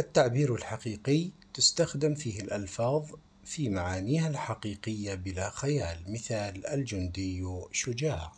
التعبير الحقيقي تستخدم فيه الألفاظ في معانيها الحقيقية بلا خيال مثال الجندي شجاع.